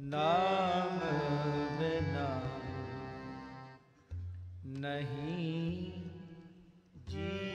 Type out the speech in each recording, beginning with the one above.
ਨਾਮ ਬਿਨਾ ਨਹੀਂ ਜੀ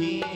team.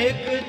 एक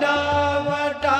Padavata